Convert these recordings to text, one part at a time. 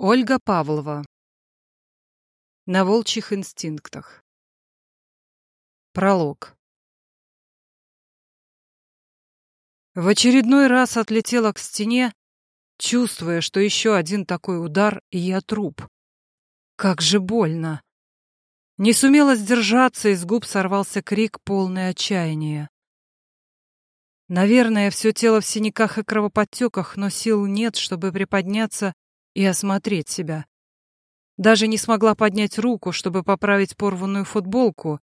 Ольга Павлова. На волчьих инстинктах. Пролог. В очередной раз отлетела к стене, чувствуя, что еще один такой удар, и я труп. Как же больно. Не сумела сдержаться, из губ сорвался крик, полный отчаяния. Наверное, все тело в синяках и кровоподтеках, но сил нет, чтобы приподняться и осмотреть себя. Даже не смогла поднять руку, чтобы поправить порванную футболку,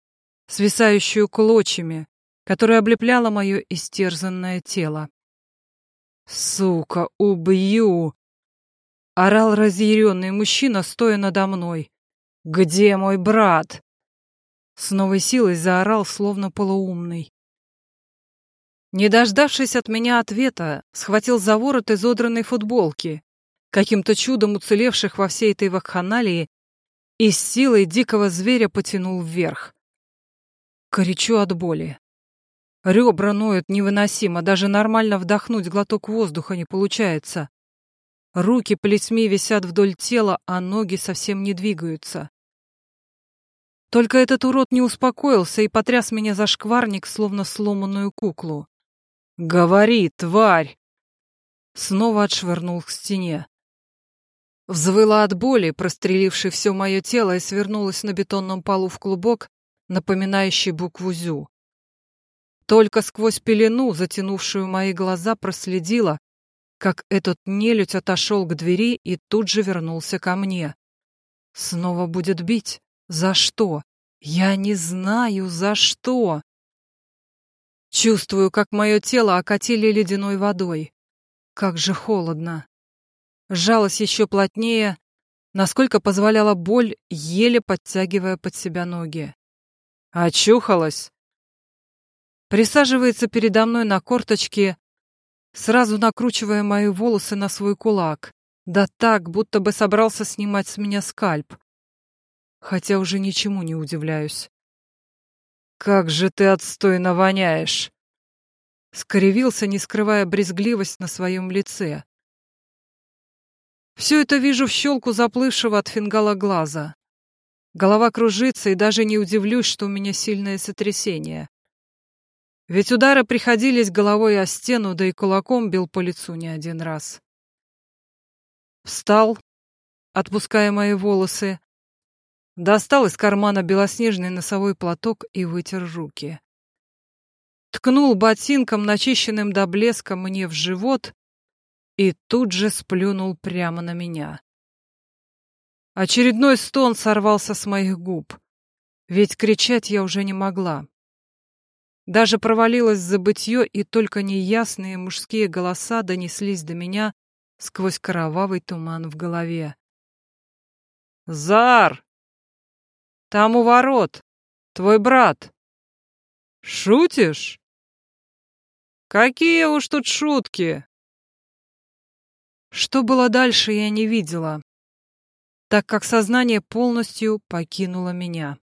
свисающую клочьями, которая облепляла мое истерзанное тело. «Сука, убью!» — орал разъяренный мужчина, стоя надо мной. «Где мой брат?» С новой силой заорал, словно полуумный. Не дождавшись от меня ответа, схватил за ворот изодранной футболки, каким-то чудом уцелевших во всей этой вакханалии, и с силой дикого зверя потянул вверх. Корячу от боли. Ребра ноют невыносимо, даже нормально вдохнуть глоток воздуха не получается. Руки плетьми висят вдоль тела, а ноги совсем не двигаются. Только этот урод не успокоился и потряс меня за шкварник, словно сломанную куклу. «Говори, тварь!» Снова отшвырнул к стене. Взвыла от боли, прострелившей все мое тело, и свернулась на бетонном полу в клубок, напоминающий букву «Зю». Только сквозь пелену, затянувшую мои глаза, проследила, как этот нелюдь отошел к двери и тут же вернулся ко мне. Снова будет бить? За что? Я не знаю, за что. Чувствую, как мое тело окатили ледяной водой. Как же холодно сжалась еще плотнее, насколько позволяла боль, еле подтягивая под себя ноги. «Очухалась!» Присаживается передо мной на корточке, сразу накручивая мои волосы на свой кулак, да так, будто бы собрался снимать с меня скальп. Хотя уже ничему не удивляюсь. «Как же ты отстойно воняешь!» Скривился, не скрывая брезгливость на своем лице. Все это вижу в щелку заплывшего от фингала глаза. Голова кружится, и даже не удивлюсь, что у меня сильное сотрясение. Ведь удары приходились головой о стену, да и кулаком бил по лицу не один раз. Встал, отпуская мои волосы, достал из кармана белоснежный носовой платок и вытер руки. Ткнул ботинком, начищенным до блеска, мне в живот и тут же сплюнул прямо на меня. Очередной стон сорвался с моих губ, ведь кричать я уже не могла. Даже провалилась в забытье, и только неясные мужские голоса донеслись до меня сквозь кровавый туман в голове. «Зар! Там у ворот! Твой брат!» «Шутишь?» «Какие уж тут шутки!» Что было дальше, я не видела, так как сознание полностью покинуло меня.